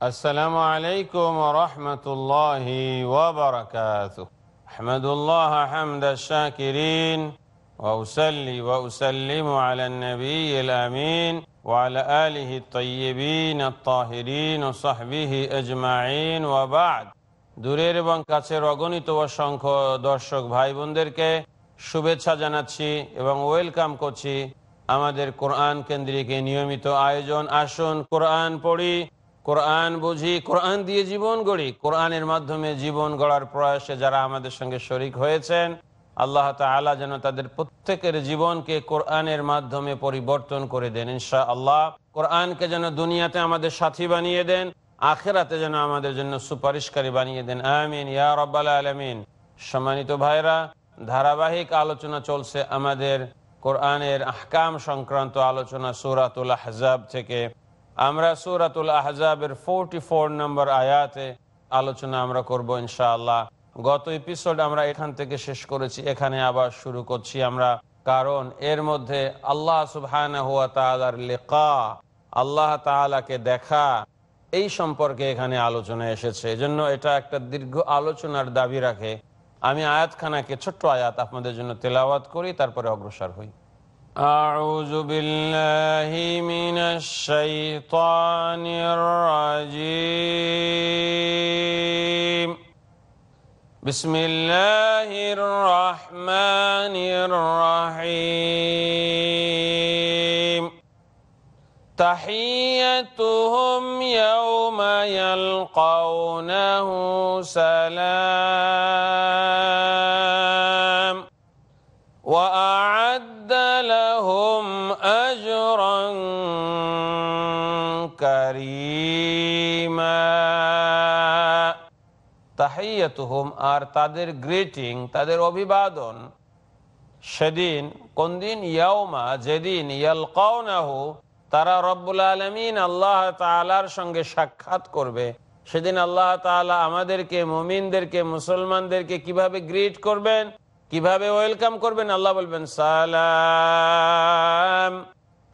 السلام عليكم ورحمة الله وبركاته أحمد الله حمد الشاكرين وأسلي وأسلم على النبي الأمين وعلى آله الطيبين الطاهرين وصحبه أجمعين وبعد দূরের এবং কাছের অগণিত অসংখ্য দর্শক ভাই বোনদেরকে শুভেচ্ছা জানাচ্ছি এবং ওয়েলকাম করছি আমাদের কোরআন কেন্দ্রিক এই নিয়মিত আয়োজন আসুন কোরআন পড়ি কোরআন বুঝি, কোরআন দিয়ে জীবন গড়ি। কোরআনের মাধ্যমে জীবন গড়ার প্রয়াসে যারা আমাদের সঙ্গে শরিক হয়েছেন, আল্লাহ তালা যেন তাদের প্রত্যেকের জীবনকে কোরআনের মাধ্যমে পরিবর্তন করে দেন ইনশা আল্লাহ কোরআনকে যেন দুনিয়াতে আমাদের সাথী বানিয়ে দেন, আখেরাতে যেন আমাদের জন্য সুপারিশকারী বানিয়ে দেন। আমিন, ইয়া রব্বাল আলমিন। সম্মানিত ভাইরা, ধারাবাহিক আলোচনা চলছে আমাদের কোরআনের আহকাম সংক্রান্ত আলোচনা সুরাতুল আহজাব থেকে। আমরা সুরাতুল আহজাবের ফোরটি ফোর নম্বর আয়াতে আলোচনা আমরা করব ইনশাআল্লাহ। গত এপিসোড আমরা এখান থেকে শেষ করেছি, এখানে আবার শুরু করছি আমরা। কারণ এর মধ্যে আল্লাহ সুবহান আল্লাহ তালাকে দেখা, এই সম্পর্কে এখানে আলোচনা এসেছে। এজন্য এটা একটা দীর্ঘ আলোচনার দাবি রাখে। আমি আয়াতখানাকে ছোট্ট আয়াত আপনাদের জন্য তেলাওয়াত করি, তারপরে অগ্রসর হই। أعوذ بالله من الشيطان الرجيم. بسم الله الرحمن الرحيم. تحيتهم يوم يلقونه سلام. أجرا كريما তাহিয়াতুহুম আর তাদের গ্রিটিং তাদের অভিবাদন সেদিন কোন দিন ইয়াউমা যেদিন ইয়ালকাউনাহু তারা রব্বুল আলমিন আল্লাহ তালার সঙ্গে সাক্ষাৎ করবে সেদিন আল্লাহ তালা আমাদেরকে মুমিনদেরকে মুসলমানদেরকে কিভাবে গ্রিট করবেন কিভাবে ওয়েলকাম করবেন আল্লাহ বলবেন সালাম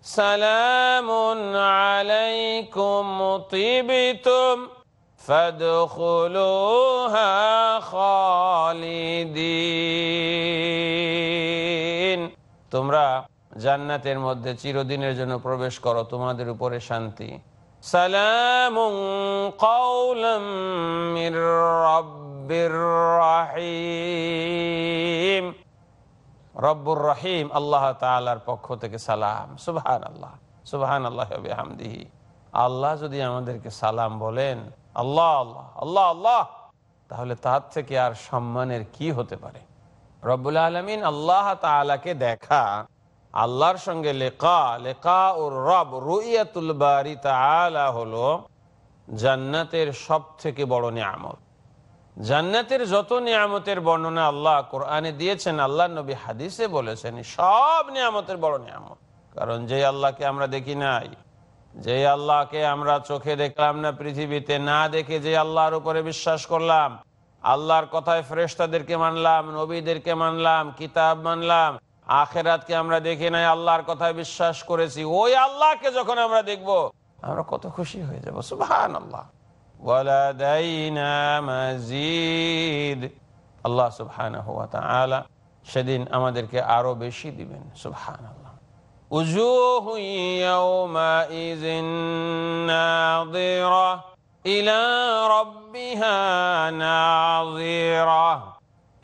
সালামুন আলাইকুম তিবিতুম فادخلوها خالدين তোমরা জান্নাতের মধ্যে চিরদিনের জন্য প্রবেশ করো তোমাদের উপরে শান্তি সালামুন কাওলাম মির রাব্বির রাহিম রব্বুর রহিম আল্লাহ তাআলার পক্ষ থেকে সালাম। সুবহানাল্লাহ। সুবহানাল্লাহ ওয়া বিহামদিহি। আল্লাহ যদি আমাদেরকে সালাম বলেন, আল্লাহ আল্লাহ আল্লাহ আল্লাহ, তাহলে তার থেকে আর সম্মানের কি হতে পারে? রব্বুল আলমিন আল্লাহ তালাকে দেখা, আল্লাহর সঙ্গে লেখা লেখা ও রব রুইয়াতুল বারি তালা হলো জান্নাতের সব থেকে বড় নিয়ামত। জান্নাতের যত নিয়ামতের বর্ণনা আল্লাহ কোরআনে দিয়েছেন আল্লাহ নবী হাদিসে বলেছেন, সব নিয়ামতের বড় নিয়ামত। কারণ যে আল্লাহকে আমরা দেখি নাই যে আল্লাহকে আমরা চোখে দেখলাম না, পৃথিবীতে না দেখে যে আল্লাহর উপরে বিশ্বাস করলাম, আল্লাহর কথায় ফ্রেস্তাদেরকে মানলাম, নবীদেরকে মানলাম, কিতাব মানলাম, আখেরাতকে আমরা দেখি নাই, আল্লাহর কথায় বিশ্বাস করেছি, ওই আল্লাহকে যখন আমরা দেখব, আমরা কত খুশি হয়ে যাব। সুবহান আল্লাহ আল্লাহ সুবহান সেদিন আমাদেরকে আরও বেশি দিবেন সুবহান আল্লাহ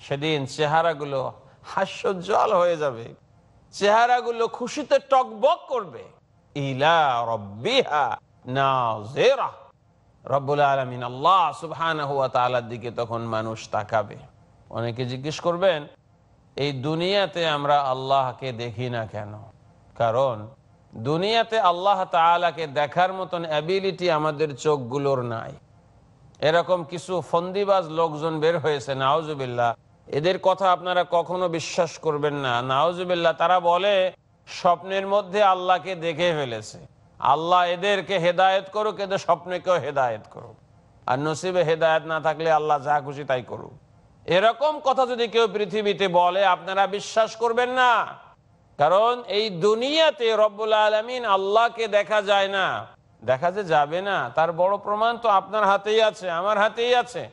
সেদিন চেহারাগুলো হাস্যজ্জ্বল হয়ে যাবে, চেহারাগুলো খুশিতে টকবক করবে। ইলা রব্বিহা না রব্বুল আলমিন আল্লাহ সুবহান দিকে তখন মানুষ তাকাবে। অনেকে জিজ্ঞেস করবেন, এই দুনিয়াতে আমরা আল্লাহকে দেখি না কেন? কারণ দুনিয়াতে আল্লাহ তালাকে দেখার মতন অ্যাবিলিটি আমাদের চোখগুলোর নাই। এরকম কিছু ফন্দিবাজ লোকজন বের হয়েছে নাওজুবিল্লাহ এদের কথা আপনারা কখনো বিশ্বাস করবেন না। নাওজুবিল্লাহ তারা বলে, স্বপ্নের মধ্যে আল্লাহকে দেখে ফেলেছে। আল্লাহ এদেরকে হেদায়ত করুক, এদের স্বপ্নেকেও হেদায়ত করুক। আর নসিবে হেদায়ত না থাকলে আল্লাহ যা খুশি তাই করুক। এরকম কথা যদি কেউ পৃথিবীতে বলে, আপনারা বিশ্বাস করবেন না। কারণ এই দুনিয়াতে রব্বুল আলমিন আল্লাহকে দেখা যায় না। দেখা যে যাবে না, তার বড় প্রমাণ তো আপনার হাতেই আছে, আমার হাতেই আছে।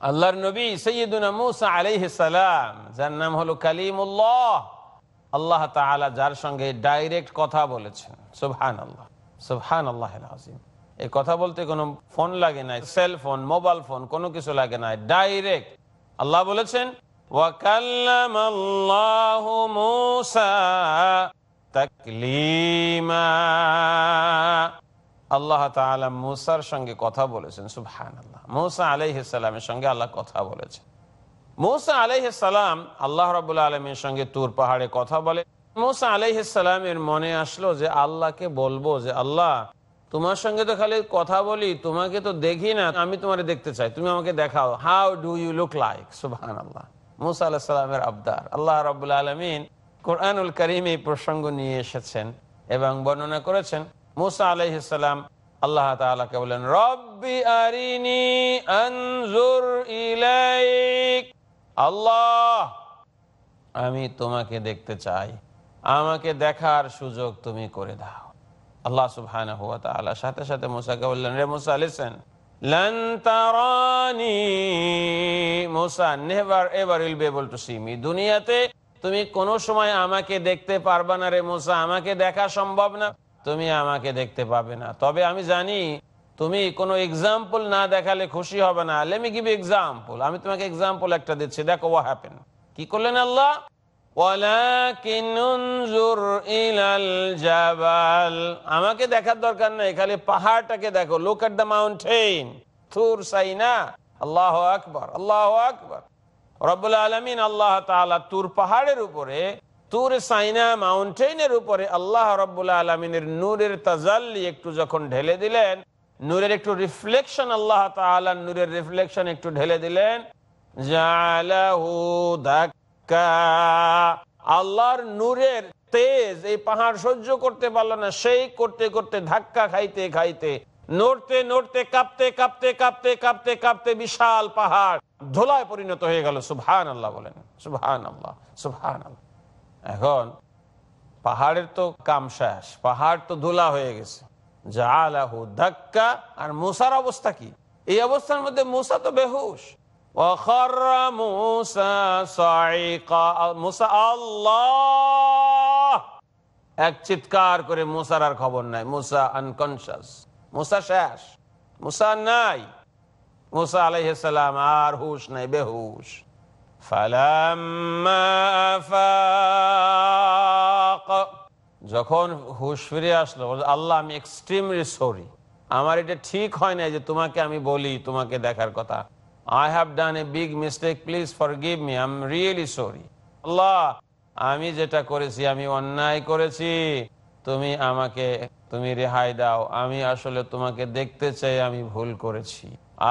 আল্লাহর নবী সৈয়দুনা মুসা আলাইহিসালাম যার নাম হলো কালিমুল্লাহ, আল্লাহ তাআলা যার সঙ্গে ডাইরেক্ট কথা বলেছেন সুবহান আল্লাহ সুহান আল্লাহ আজিম এই কথা বলতে কোনো ফোন লাগে নাই সেল ফোন মোবাইল ফোন, কোনো কিছু লাগে নাই, ডাইরেক্ট আল্লাহ বলেছেন আল্লাহ মুসার সঙ্গে কথা বলেছেন সুবহান আল্লাহ মৌসা আলাইসালামের সঙ্গে আল্লাহ কথা বলেছেন। মৌসা আলাইসালাম আল্লাহ রবাহ আলমীর সঙ্গে তুর পাহাড়ে কথা বলে মুসা আলাইহিস সালামের মনে আসলো যে আল্লাহকে বলব যে, আল্লাহ, তোমার সঙ্গে তো খালি কথা বলি, তোমাকে তো দেখি না, আমি তোমার দেখতে চাই, তুমি আমাকে দেখাও। How do you look like সুবহান আল্লাহ মুসা আল্লাহ সাল্লামের আবদার। আল্লাহ রাবুল আলমিন কোরআনুল করিম এই প্রসঙ্গ নিয়ে এসেছেন এবং বর্ণনা করেছেন, মুসা আলাইসাল্লাম আল্লাহ তাআলাকে বলেন, রব্বি আরিনি আনজুর ইলাইক। আল্লাহ, আমি তোমাকে দেখতে চাই। আমাকে দেখার সুযোগ তুমি করে দাও। আল্লাহ সুবহানাহু ওয়া তাআলা সাথে সাথে মুসাকে বললেন, রে মুসা লিসেন দুনিয়াতে তুমি কোন সময় আমাকে দেখতে পারবা না রে মুসা, আমাকে দেখা সম্ভব না। তুমি আমাকে দেখতে পাবে না। তবে আমি জানি তুমি কোনো এক্সাম্পল না দেখালে খুশি হবে না। লেমি গিভ এক্সাম্পল আমি তোমাকে এক্সাম্পল একটা দিচ্ছি। দেখো ওয়া হ্যাপেন কি করলেন আল্লাহ? আমাকে দেখার দরকার নাই, খালি পাহাড়টাকে দেখো। লোক এট দ্য মাউন্টেন থুর সাইনা। আল্লাহ আকবর আল্লাহ আকবর। রব্বুল আলমিন আল্লাহ তালা তুর পাহাড়ের উপরে, তুর সাইনা মাউন্টেনের উপরে আল্লাহ রব্বুল্লাহ আলমিনের নূরের তাজাল্লি একটু যখন ঢেলে দিলেন, নূরের একটু রিফ্লেকশন আল্লাহ তালা নূরের রিফ্লেকশন একটু ঢেলে দিলেন। জালাহু আল্লাহর নূরের তেজ এই পাহাড় সহ্য করতে পারল না, সেই করতে করতে ধাক্কা খাইতে খাইতে, নড়তে নড়তে, কাঁপতে কাঁপতে কাঁপতে কাঁপতে কাঁপতে বিশাল পাহাড় ধোলায় পরিণত হয়ে গেল। সুবহান আল্লাহ বলেন সুবহান আল্লাহ সুবহান আল্লাহ এখন পাহাড়ের তো কাম শেষ, পাহাড় তো ধুলা হয়ে গেছে। জালাহু ধাক্কা, আর মুসার অবস্থা কি? এই অবস্থার মধ্যে মুসা তো বেহুশ। এক চিৎকার করে মুসার আর খবর নাই। মুসা আনকনসাস মুসা শেষ, মুসা নাই। মুসা আলাইসালাম আর হুশ নাই, বেহুশ। যখন হুশ ফিরে আসলো আল্লাহ, আমি এক্সট্রিমলি সরি আমার এটা ঠিক হয় না যে তোমাকে আমি বলি, তোমাকে দেখার কথা। I have done a big mistake please forgive me I am really sorry Allah, আমি যেটা করেছি, আমি অন্যায় করেছি। তুমি আমাকে, তুমি রেহাই দাও। আমি আসলে তোমাকে দেখতে চাই, আমি ভুল করেছি।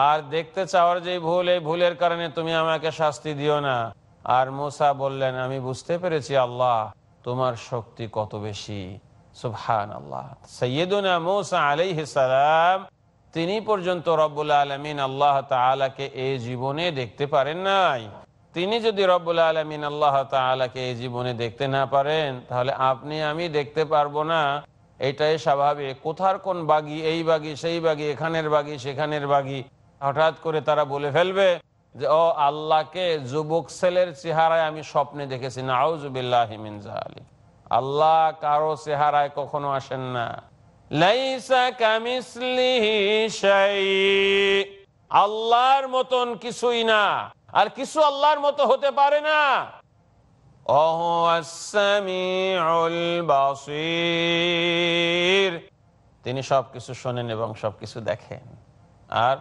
আর দেখতে চাওয়ার যে ভুল, এই ভুলের কারণে তুমি আমাকে শাস্তি দিও না। আর মোসা বললেন, আমি বুঝতে পেরেছি আল্লাহ, তোমার শক্তি কত বেশি। সুবহান আল্লাহ সৈয়দুনা মোসা আলাইহিসালাম তিনি পর্যন্ত রব্বুল আলমিন আল্লাহ তালাকে এই জীবনে দেখতে পারেন নাই। তিনি যদি রব্বুল আলমিন আল্লাহ তালাকে এই জীবনে দেখতে না পারেন, তাহলে আপনি আমি দেখতে পারব না। এটাই স্বাভাবিক। কোথার কোন বাগি? এই বাগি, সেই বাগি, এখানের বাগি, সেখানের বাগি। হঠাৎ করে তারা বলে ফেলবে যে, ও আল্লাহকে যুবক ছেলের চেহারায় আমি স্বপ্নে দেখেছি। না আউজুবিল্লাহিমিন জাহালি আল্লাহ কারও চেহারায় কখনো আসেন না। আল্লাহর মতন কিছুই না। আর কিছু আল্লাহর মতো হতে পারে না। তিনি সবকিছু শোনেন এবং সবকিছু দেখেন। আর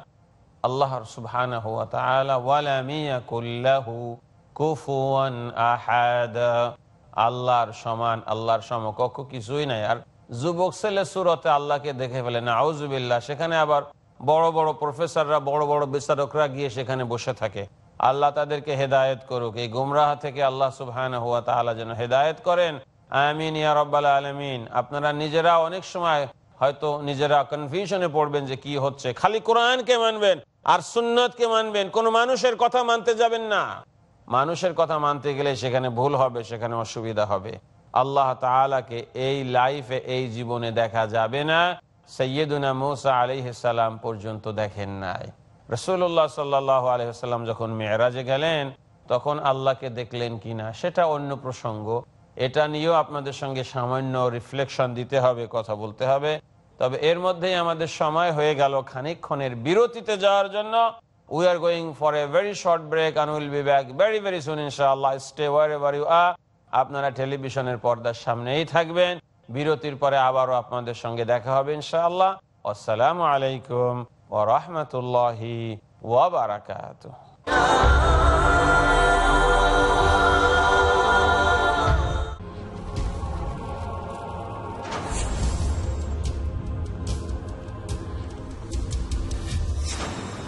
আল্লাহর সুবহান আল্লাহর সমান, আল্লাহর সমকক্ষ কিছুই নাই। আর যুবক ছেলে সুরতে আল্লাহকে দেখে ফেলে না আউজুবিল্লাহ সেখানে আবার বড় বড় প্রফেসররা, বড় বড় বিচারকরা গিয়ে সেখানে বসে থাকে। আল্লাহ তাদেরকে হেদায়েত করুক। এই গুমরাহ থেকে আল্লাহ সুবহান হুয়া তাহলা যেন হেদায়েত করেন। আমিন, ইয়া রব্বাল আলমিন। আপনারা নিজেরা অনেক সময় হয়তো নিজেরা কনফিউশনে পড়বেন যে কি হচ্ছে। খালি কোরআনকে মানবেন আর সুন্নতকে মানবেন। কোন মানুষের কথা মানতে যাবেন না। মানুষের কথা মানতে গেলে সেখানে ভুল হবে, সেখানে অসুবিধা হবে। আল্লাহ তালাকে এই লাইফে, এই জীবনে দেখা যাবে না। সৈয়দুনা মৌসা আলিহাল্লাম পর্যন্ত দেখেন নাই। রসুল্লাহ সাল্লাহ আলহিহাল্লাম যখন মেয়েরাজে গেলেন, তখন আল্লাহকে দেখলেন কিনা, সেটা অন্য প্রসঙ্গ। এটা নিয়েও আপনাদের সঙ্গে সামান্য রিফ্লেকশন দিতে হবে, কথা বলতে হবে। তবে এর মধ্যেই আমাদের সময় হয়ে গেল খানিকক্ষণের বিরতিতে যাওয়ার জন্য। We are going for a very short break and will be back very very soon ইনশাআল্লাহ। Stay wherever you are আপনারা টেলিভিশনের পর্দার সামনেই থাকবেন। বিরতির পরে আবারও আপনাদের সঙ্গে দেখা হবে ইনশাআল্লাহ। আসসালামু আলাইকুম ও রহমতুল্লাহি ওয়াবারাকাত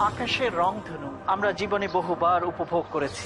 আকাশের রং ধনু, আমরা জীবনে বহুবার উপভোগ করেছি।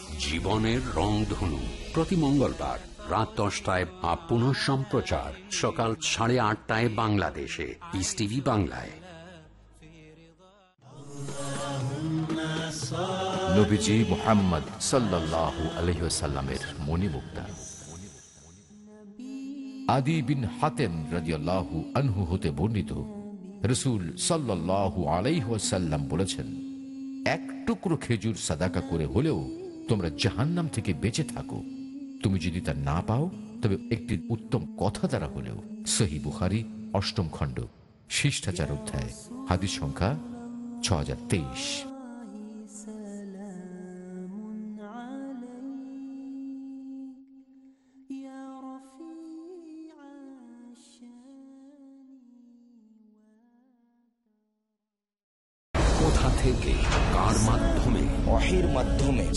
জীবনের রংধনু প্রতি মঙ্গলবার রাত দশটায় বা পুনঃ সম্প্রচার, সকাল সাড়ে আটটায় বাংলাদেশে ইস টিভি বাংলায়। নবীজি মোহাম্মদ আদি বিন হাতেম আনহু বর্ণিত, রসুল বলেছেন, এক টুকরো খেজুর সাদাকা করে হলেও তোমরা জাহান্নাম থেকে বেঁচে থাকো। তুমি যদি তা না পাও, তবে একটি উত্তম কথা দ্বারা হলেও, সহি বুহারি অষ্টম খণ্ড, শিষ্টাচার অধ্যায়, হাদিস সংখ্যা ছ হাজার তেইশ।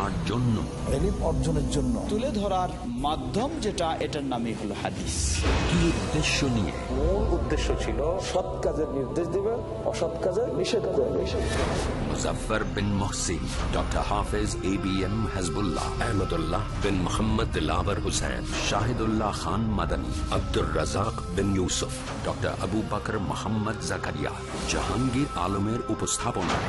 কার জন্য। অর্জনের জন্য। তুলে ধরার মাধ্যম যেটা এটার নামই হলো হাদিস। কি উদ্দেশ্য নিয়ে? মূল উদ্দেশ্য ছিল সৎ কাজের নির্দেশ দিবে অসৎ কাজের নিষেধ করবে। Muzaffar bin Mohsin doctor Hafez A B M Hasbullah Ahmadullah bin Mohammad Dilawar Hussain Shahidullah Khan Madani Abdur Razzaq bin Yusuf doctor Abu Bakr Mohammad Zakaria Jahangir আলমের উপস্থাপনায়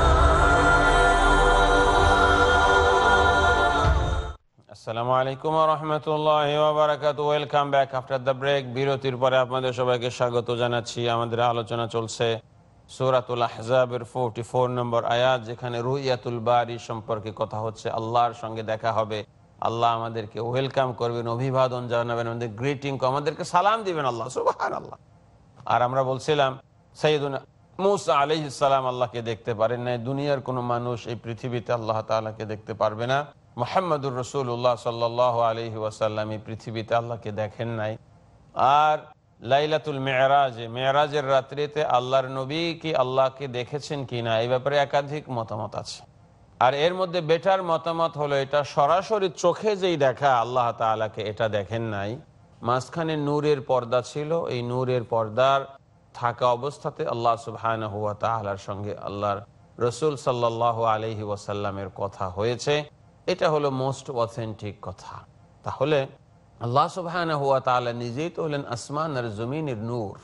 আসসালামু আলাইকুম রহমতুল্লাহ বারাকাত welcome back after the break বিরতির পরে আপনাদের সবাইকে স্বাগত জানাচ্ছি। আমাদের আলোচনা চলছে সুরাতুল আহজাবের ফোরটি ফোর নম্বর আয়াত, যেখানে রুইয়াতুল বাড়ি সম্পর্কে কথা হচ্ছে। আল্লাহর সঙ্গে দেখা হবে। আল্লাহ আমাদেরকে ওয়েলকাম করবেন, অভিবাদন জানাবেন, আমাদের গ্রিটিং আমাদেরকে সালাম দিবেন আল্লাহ সুবাহান আল্লাহ আর আমরা বলছিলাম সৈয়দুল মুসা আলি ইসালাম আল্লাহকে দেখতে পারেন নাই। দুনিয়ার কোনো মানুষ এই পৃথিবীতে আল্লাহ তালাকে দেখতে পারবে না। মোহাম্মদুর রসুল্লাহ সাল্লাহ আলহি ওয়াসাল্লাম এই পৃথিবীতে আল্লাহকে দেখেন নাই। আর লাইলাতুল মেয়েরাজে মেয়েরাজের রাত্রিতে আল্লাহর নবী কি আল্লাহকে দেখেছেন কি না, এই ব্যাপারে একাধিক মতামত আছে। আর এর মধ্যে বেটার মতামত হলো এটা, সরাসরি চোখে যেই দেখা আল্লাহ তালাকে এটা দেখেন নাই। মাঝখানে নূরের পর্দা ছিল, এই নূরের পর্দার থাকা অবস্থাতে আল্লাহ সুবহান হুয়া তাহলার সঙ্গে আল্লাহর রসুল সাল্লাহ আলহি ওয়াসাল্লামের কথা হয়েছে। এটা হলো মোস্ট অথেন্টিক কথা। তাহলে আল্লাহ সুবহান হুয়া তাহলা নিজেই তো হলেন আসমান আর জমিনের নূর।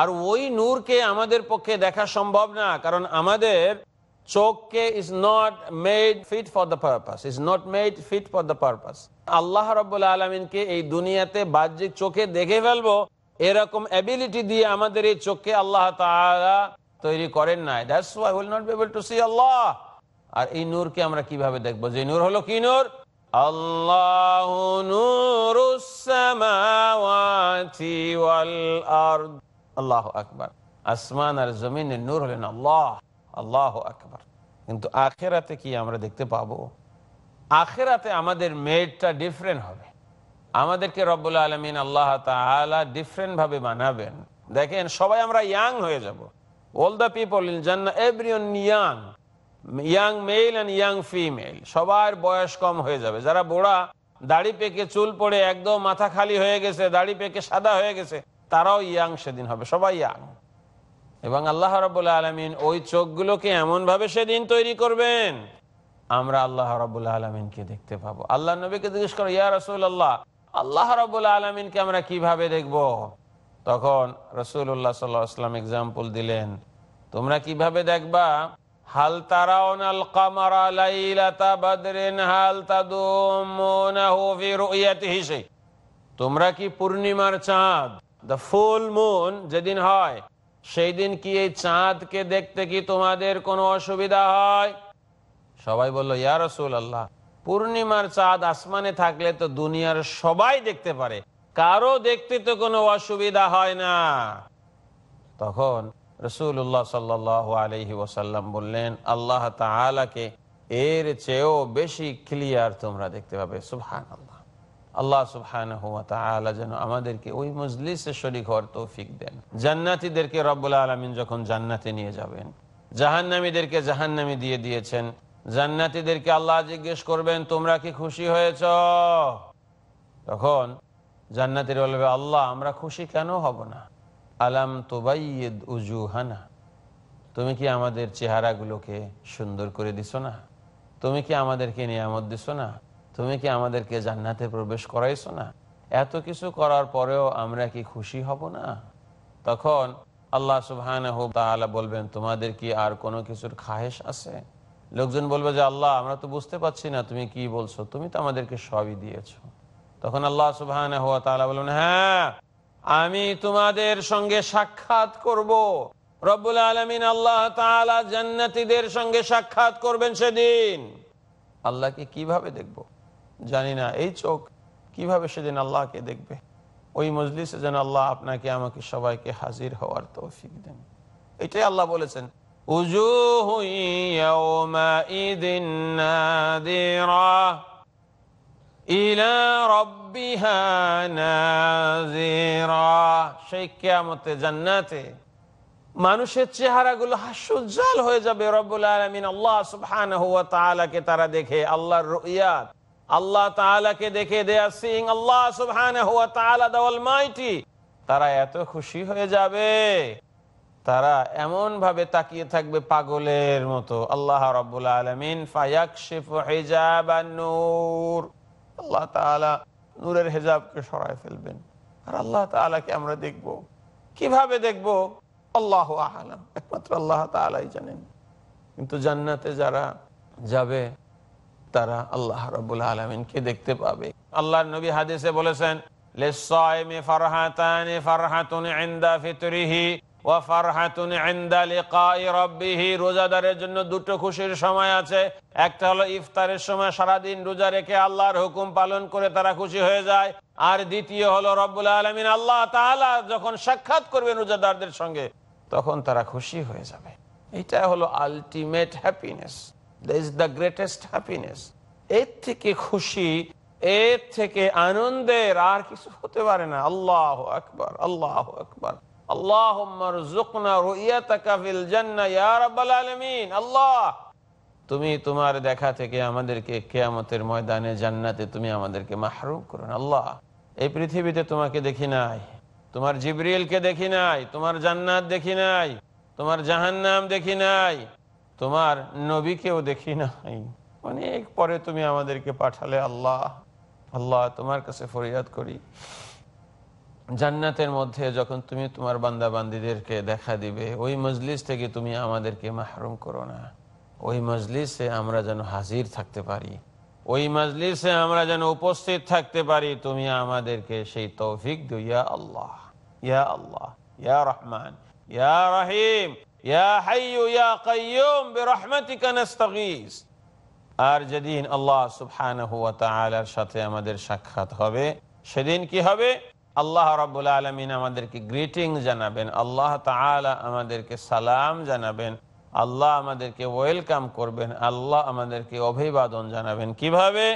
আর ওই নূরকে আমাদের পক্ষে দেখা সম্ভব না, কারণ আমাদের চোখকে is not made fit for the purpose is not made fit for the purpose Allah রবাহ আলমিনকে এই দুনিয়াতে বাহ্যিক চোখে দেখে ফেলব, এরকম অ্যাবিলিটি দিয়ে আমাদের এই চোখকে আল্লাহ তাআলা তৈরি করেন নাই। That's why will not be able to see Allah আর এই নূরকে আমরা কীভাবে দেখব? যে নূর হলো কি নূর? আল্লাহ আল্লাহ আকবার। আসমান আর জমিনের নূর হলেন আল্লাহ। আল্লাহ আকবার। কিন্তু আখেরাতে কি আমরা দেখতে পাবো? আখেরাতে আমাদের মেডটা ডিফারেন্ট হবে। আমাদেরকে রব্বুল আলমিন আল্লাহ তালা ডিফারেন্ট ভাবে বানাবেন দেখেন সবাই আমরা ইয়াং হয়ে যাব। অল দ্য পিপল ইন জান্না everyone young young male and young female সবার বয়স কম হয়ে যাবে। যারা বোড়া, দাড়ি পেকে চুল পড়ে একদম মাথা খালি হয়ে গেছে, দাড়ি পেকে সাদা হয়ে গেছে, তারাও ইয়াং সেদিন হবে, সবাই ইয়াং এবং আল্লাহ রবুল্লা আলমিন ওই চোখগুলোকে এমন ভাবে সেদিন তৈরি করবেন, আমরা আল্লাহ রবুল্লা আলমিনকে দেখতে পাবো। আল্লাহ নবীকে জিজ্ঞেস করো, ইয়া রসুল আল্লাহ আল্লাহ রবুল্লা আলমিনকে আমরা কীভাবে দেখব? তখন রসুল্লাহ সাল্লাহ আসলাম এক্সাম্পল দিলেন, তোমরা কীভাবে দেখবা? হাল তারাউনাল কামারা লাইলাতা বাদরিন হাল তাদুমুনাহু ফি রুইয়াতিহি শাই তোমরা কি পূর্ণিমার চাঁদ দ্য ফুল মুন যেদিন হয় সেই দিন কি এই চাঁদকে দেখতে কি তোমাদের কোনো অসুবিধা হয়? সবাই বলল, ইয়া রসুল আল্লাহ পূর্ণিমার চাঁদ আসমানে থাকলে তো দুনিয়ার সবাই দেখতে পারে, কারও দেখতে তো কোনো অসুবিধা হয় না। তখন রসুল্লাহ সাল্লাহ আলহি ওসাল্লাম বললেন, আল্লাহ তালাকে এর চেয়েও বেশি ক্লিয়ার তোমরা দেখতে পাবে। সুবহান আল্লাহ আল্লাহ সুবহান যেন আমাদেরকে ওই মজলিসে শরিক হওয়ার তৌফিক দেন। জান্নাতিদেরকে রব্বুল আলমিন যখন জান্নাতে নিয়ে যাবেন, জাহান্নামীদেরকে জাহান্নামি দিয়ে দিয়েছেন, জান্নাতিদেরকে আল্লাহ জিজ্ঞেস করবেন, তোমরা কি খুশি হয়েছ? তখন জান্নাতির বলবে আল্লাহ, আমরা খুশি কেন হব না? আলাম তোবাইদ উজুহানা। তুমি কি আমাদের চেহারাগুলোকে সুন্দর করে দিছো না? তুমি কি আমাদেরকে নিয়ামত দিছো না? তুমি কি আমাদেরকে জান্নাতে প্রবেশ করাইছো না? এত কিছু করার পরেও আমরা কি খুশি হব না? তখন আল্লাহ সুবহান বলবেন, তোমাদের কি আর কোনো কিছুর খাহেশ আছে? লোকজন বলবে যে, আল্লাহ, আমরা তো বুঝতে পারছি না, তুমি কি বলছো? তুমি তো আমাদেরকে সবই দিয়েছ। তখন আল্লাহ সুবহান বলবেন হ্যাঁ আমি তোমাদের সঙ্গে সাক্ষাৎ করব। রব্বুল আলমিন আল্লাহ জান্নাতিদের সঙ্গে সাক্ষাৎ করবেন সেদিন। আল্লাহকে কীভাবে দেখব? জানি না, এই চোখ কীভাবে সেদিন আল্লাহকে দেখবে? ওই মজলিসে যেন আল্লাহ আপনাকে, আমাকে সবাইকে হাজির হওয়ার তৌফিক দেন। এটাই আল্লাহ বলেছেন সেই কেয়ামতে জান্নাতে মানুষের চেহারাগুলো হাস্যোজ্জ্বল হয়ে যাবে রব্বুল আলমিন। আল্লাহ সুবহান তালাকে তারা দেখে, আল্লাহর রুইয়াত আল্লাহ তালাকে দেখে দেয়া সিং। আল্লাহ সুবহান তারা এত খুশি হয়ে যাবে। তারা এমন ভাবে তাকিয়ে থাকবে পাগলের মতো। আল্লাহ রব্বুল আলমিন নূর। আল্লাহ তালা নূরের হেজাবকে সরাই ফেলবেন। আর আল্লাহ তালাকে আমরা দেখব। কীভাবে দেখব? আল্লাহ আলাম। একমাত্র আল্লাহ তালাই জানেন। কিন্তু জান্নাতে যারা যাবে, তারা আল্লাহ রবুল আলমিনকে দেখতে পাবে। আল্লাহ নবী হাদিসে বলেছেন রোজাদারের জন্য দুটো খুশির সময় আছে। একটা হলো ইফতারের সময় সারাদিন রোজা রেখে আল্লাহর হুকুম পালন করে তারা খুশি হয়ে যায়। আর দ্বিতীয় হলো রব্বুল আলমিন আল্লাহ যখন সাক্ষাৎ করবেন রোজাদারদের সঙ্গে, তখন তারা খুশি হয়ে যাবে। এটা হলো ultimate happiness is the greatest happiness এর থেকে খুশি, এর থেকে আনন্দের আর কিছু হতে পারে না। আল্লাহ আকবর আল্লাহ আকবর। আল্লাহ, তুমি তোমার দেখা থেকে আমাদেরকে কেয়ামতের ময়দানে, জান্নাতে তুমি আমাদেরকে মাহরুম করুন আল্লাহ, এই পৃথিবীতে তোমাকে দেখি নাই। তোমার জিবরিলকে দেখি নাই। তোমার জান্নাত দেখি নাই। তোমার জাহান্নাম দেখি নাই। তোমার নবীকেও দেখি নাই। অনেক পরে তুমি আমাদেরকে পাঠালে, আল্লাহ আল্লাহ, তোমার কাছে ফরিয়াদ করি। জান্নাতের মধ্যে যখন তুমি তোমার বান্দা বান্দিদেরকে দেখা দিবে, ওই মজলিস থেকে তুমি আমাদেরকে মাহরুম করো না। ওই মজলিসে আমরা যেন হাজির থাকতে পারি। ওই মজলিসে আমরা যেন উপস্থিত থাকতে পারি, তুমি আমাদেরকে সেই তৌফিক দিও, ইয়া আল্লাহ ইয়া আল্লাহ, ইয়া রহমান, ইয়া রহিম, ইয়া হাইয়ু, ইয়া কাইয়ুম, বিরহমাতিকা নাস্তাগীস। আর যেদিন আল্লাহ সুবহানাহু ওয়া তাআলার সাথে আমাদের সাক্ষাৎ হবে, সেদিন কি হবে? আল্লাহ রাব্বুল আলামিন আমাদেরকে গ্রিটিং জানাবেন, আল্লাহ তাআলা আমাদেরকে সালাম জানাবেন, আল্লাহ আমাদেরকে ওয়েলকাম করবেন, আল্লাহ আমাদেরকে অভিবাদন জানাবেন। কীভাবে?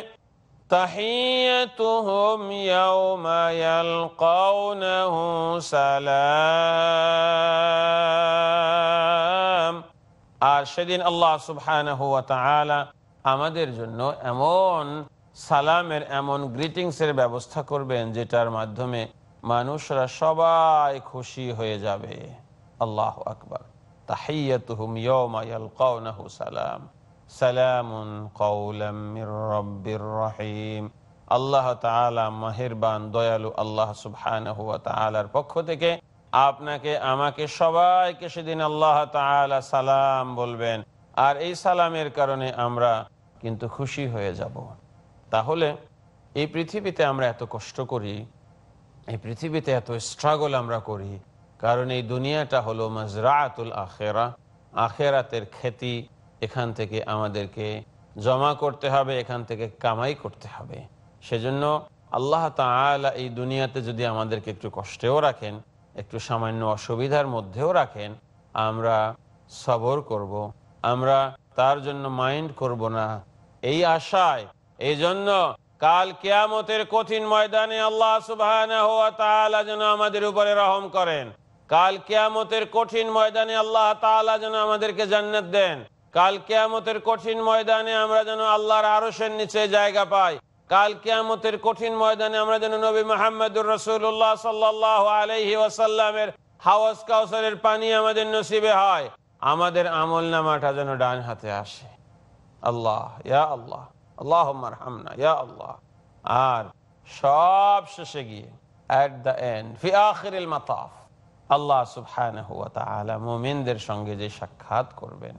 আর সেদিন আল্লাহ তাআলা আমাদের জন্য এমন সালামের এমন গ্রিটিংসের ব্যবস্থা করবেন যেটার মাধ্যমে মানুষরা সবাই খুশি হয়ে যাবে। আল্লাহ আকবর। সালাম। রহিম। আল্লাহ দয়ালু আল্লাহ পক্ষ থেকে আপনাকে, আমাকে, সবাইকে সেদিন আল্লাহ তাআলা সালাম বলবেন। আর এই সালামের কারণে আমরা কিন্তু খুশি হয়ে যাব। তাহলে এই পৃথিবীতে আমরা এত কষ্ট করি, এই পৃথিবীতে এত স্ট্রাগল আমরা করি, কারণ এই দুনিয়াটা হলো মাজরাতুল আখেরা আখেরাতের খ্যাতি এখান থেকে আমাদেরকে জমা করতে হবে, এখান থেকে কামাই করতে হবে সেজন্য আল্লাহ তাআলা এই দুনিয়াতে যদি আমাদেরকে একটু কষ্টেও রাখেন, একটু সামান্য অসুবিধার মধ্যেও রাখেন, আমরা সবর করব। আমরা তার জন্য মাইন্ড করব না এই আশায় এই জন্য কাল কেয়ামতের কঠিন ময়দানে আল্লাহ সুবাহ যেন আমাদের উপরে রহম করেন। কাল কেয়ামতের কঠিন ময়দানে আল্লাহ তাআলা যেন আমাদেরকে জান্নাত দেন। কাল কেয়ামতের কঠিন ময়দানে আমরা যেন আল্লাহর আরসের নিচে জায়গা পাই। কাল কেয়ামতের কঠিন ময়দানে আমরা যেন নবী মোহাম্মদুর রসুল্লাহ সাল্লাহ আলহি ওয়াসাল্লামের হাওয়াজ কাউসারের পানি আমাদের নসিবে হয়। আমাদের আমল নামাটা যেন ডান হাতে আসে। আল্লাহ, ইয়া আল্লাহ। আল্লাহ। আর সব শেষে গিয়ে আল্লাহ মুমিনদের সঙ্গে যে সাক্ষাৎ করবেন,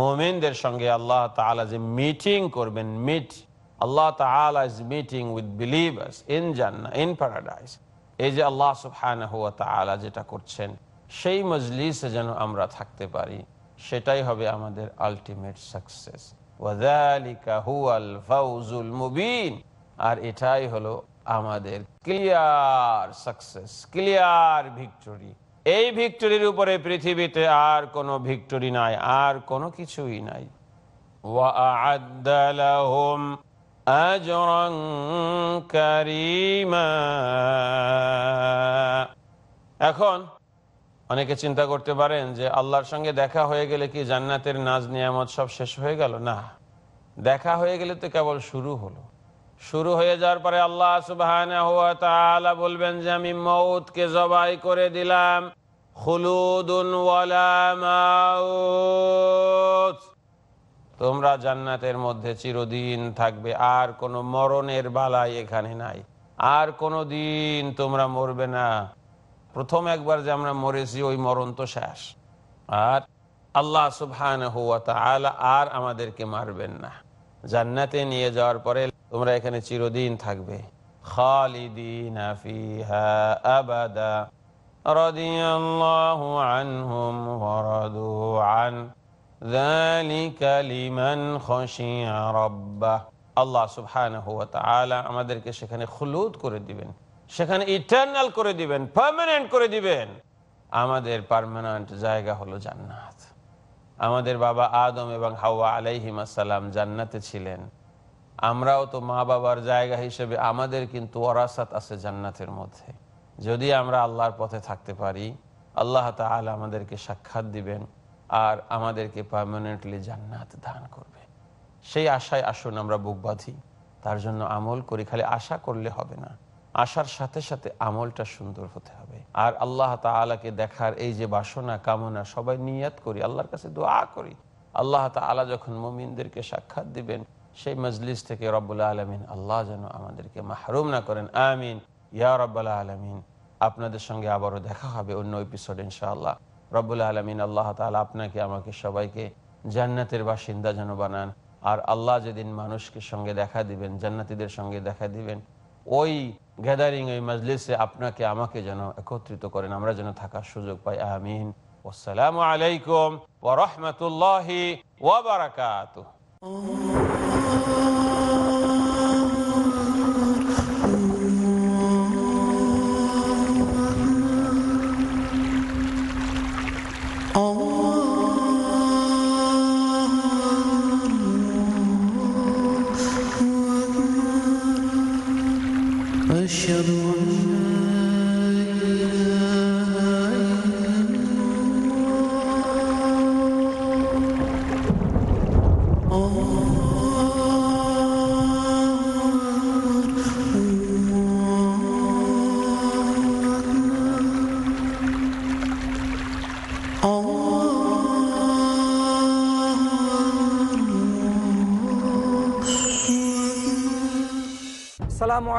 মুমিনদের সঙ্গে আল্লাহ তাআলা যে মিটিং করবেন meet Allah is meeting with believers in Jannah in এই যে আল্লাহ তাআলা যেটা করছেন, সেই মজলিসে যেন আমরা থাকতে পারি, সেটাই হবে আমাদের আলটিমেট সাকসেস মুবিন। আর এটাই হলো আমাদের ক্লিয়ার সাকসেস ক্লিয়ার ভিক্টরি এই ভিক্টরির উপরে পৃথিবীতে আর কোনো ভিক্টরি নাই, আর কোনো কিছুই নাই। এখন অনেকে চিন্তা করতে পারেন যে আল্লাহর সঙ্গে দেখা হয়ে গেলে কি জান্নাতের নাজ নিয়ামত সব শেষ হয়ে গেল? না। দেখা হয়ে গেলে তো কেবল শুরু হলো। শুরু হয়ে যাওয়ার পরে আল্লাহ সুবাহ বলবেন যে, আমি মৌতকে জবাই করে দিলাম। তোমরা জান্নাতের মধ্যে চিরদিন থাকবে। আর কোনো মরণের বালাই এখানে নাই। আর কোনো দিন তোমরা মরবে না। প্রথম একবার যে আমরা মরেছি ওই মরণ তো শেষ আর আল্লাহ সুবহান আর আমাদেরকে মারবেন না জান্নাতে নিয়ে যাওয়ার পরে তোমরা এখানে চিরদিন থাকবে খালিদিন আবাদা رضي الله عنهم ورضوا عنه ذلك لمن خشي ربه আল্লাহ সুবহানাহু ওয়া তাআলা আমাদেরকে সেখানে খুলুদ করে দিবেন সেখানে ইটারনাল করে দিবেন পার্মানেন্ট করে দিবেন। আমাদের পার্মানেন্ট জায়গা হলো জান্নাত। আমাদের বাবা আদম এবং হাওয়া আলাইহিম আসসালাম জান্নাতে ছিলেন। আমরাও তো মা বাবার জায়গা হিসেবে, আমাদের কিন্তু ওরাসাত আছে জান্নাতের মধ্যে। যদি আমরা আল্লাহর পথে থাকতে পারি, আল্লাহ তাআলা আমাদেরকে সাক্ষাৎ দিবেন আর আমাদেরকে পার্মানেন্টলি জান্নাত দান করবে। সেই আশায় আসুন আমরা বুক বাঁধি, তার জন্য আমল করি, খালি আশা করলে হবে না। আশার সাথে সাথে আমলটা সুন্দর হতে হবে। আর আল্লাহ তাআলাকে দেখার এই যে বাসনা, কামনা সবাই নিয়াত করি, আল্লাহর কাছে দোয়া করি। আল্লাহ তাআলা যখন মুমিনদেরকে সাক্ষাৎ দিবেন, সেই মজলিস থেকে রব্বুল্লা আলমিন আল্লাহ যেন আমাদেরকে মাহরুম না করেন। আমিন। ইয়া রব্বাল্লাহ আলমিন। আপনাদের সঙ্গে আবারও দেখা হবে অন্য এপিসোড ইনশাআল্লাহ। রব্বুল্লা আলমিন আল্লাহ তাআলা আপনাকে, আমাকে সবাইকে জান্নাতের বাসিন্দা যেন বানান। আর আল্লাহ যেদিন মানুষকে সঙ্গে দেখা দিবেন, জান্নাতিদের সঙ্গে দেখা দিবেন, ওই গ্যাদারিং ওই মাজলিসে আপনাকে, আমাকে যেন একত্রিত করেন। আমরা যেন থাকার সুযোগ পাই। আমিন। আসসালামু আলাইকুম ও ওবরাকাত Oh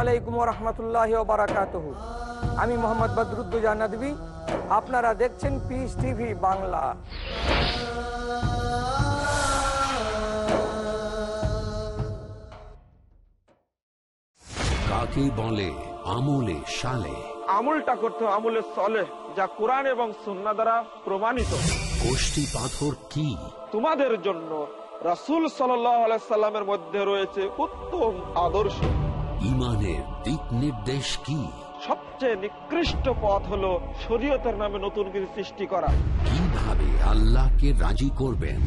আলাইকুম রহমতুল্লাহ বারাকাত আমি মোহাম্মদ বদরুদ্দুজা নদী আপনারা দেখছেন পিস টিভি বাংলা। কাকে বলে? আমলে সালে। আমলটা করতে হবে আমলে চলে যা কোরআন এবং সুন্না দ্বারা প্রমাণিত। গোষ্ঠী পাথর কি? তোমাদের জন্য রাসুল সাল্লামের মধ্যে রয়েছে উত্তম আদর্শ। ইমানের দিক নির্দেশ কি? সবচেয়ে নিকৃষ্ট পথ হলো শরীয়তের নামে নতুন কিছু সৃষ্টি করা। কীভাবে আল্লাহকে রাজি করবেন?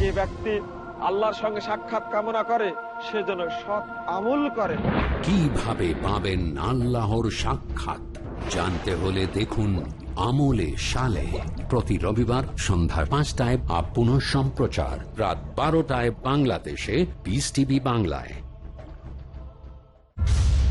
যে ব্যক্তি আল্লাহর সঙ্গে সাক্ষাৎ কামনা করে সে যেন সৎ আমল করে। কীভাবে পাবেন আল্লাহর সাক্ষাৎ? জানতে হলে দেখুন আমলে সালে। প্রতি রবিবার সন্ধ্যা পাঁচটায় আপ পুনঃ সম্প্রচার রাত বারোটায় বাংলাদেশে পিস টিভি বাংলায়।